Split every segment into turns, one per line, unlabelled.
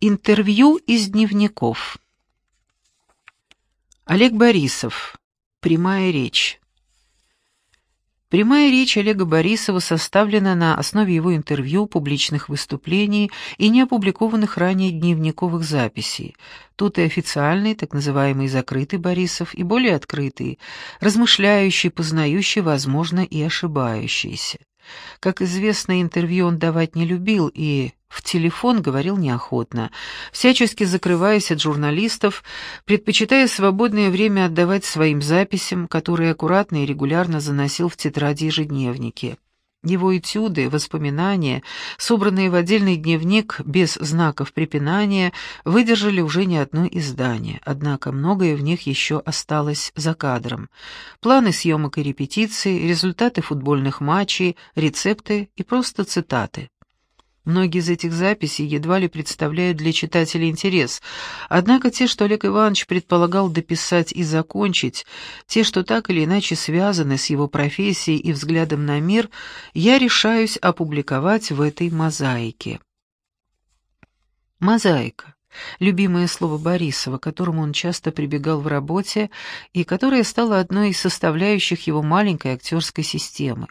Интервью из дневников. Олег Борисов. Прямая речь. Прямая речь Олега Борисова составлена на основе его интервью, публичных выступлений и неопубликованных ранее дневниковых записей. Тут и официальный, так называемый закрытый Борисов, и более открытый, размышляющий, познающий, возможно, и ошибающийся. Как известно, интервью он давать не любил и в телефон говорил неохотно, всячески закрываясь от журналистов, предпочитая свободное время отдавать своим записям, которые аккуратно и регулярно заносил в тетради ежедневники. Его этюды, воспоминания, собранные в отдельный дневник без знаков препинания, выдержали уже не одно издание, однако многое в них еще осталось за кадром. Планы съемок и репетиций, результаты футбольных матчей, рецепты и просто цитаты. Многие из этих записей едва ли представляют для читателя интерес, однако те, что Олег Иванович предполагал дописать и закончить, те, что так или иначе связаны с его профессией и взглядом на мир, я решаюсь опубликовать в этой мозаике. Мозаика любимое слово Борисова, к которому он часто прибегал в работе и которое стало одной из составляющих его маленькой актерской системы.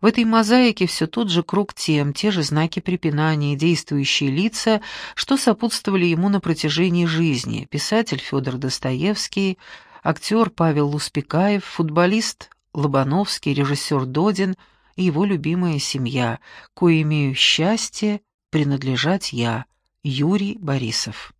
В этой мозаике все тот же круг тем, те же знаки препинания, действующие лица, что сопутствовали ему на протяжении жизни. Писатель Федор Достоевский, актер Павел Луспекаев, футболист Лобановский, режиссер Додин и его любимая семья, кое имею счастье принадлежать я – Юрий Борисов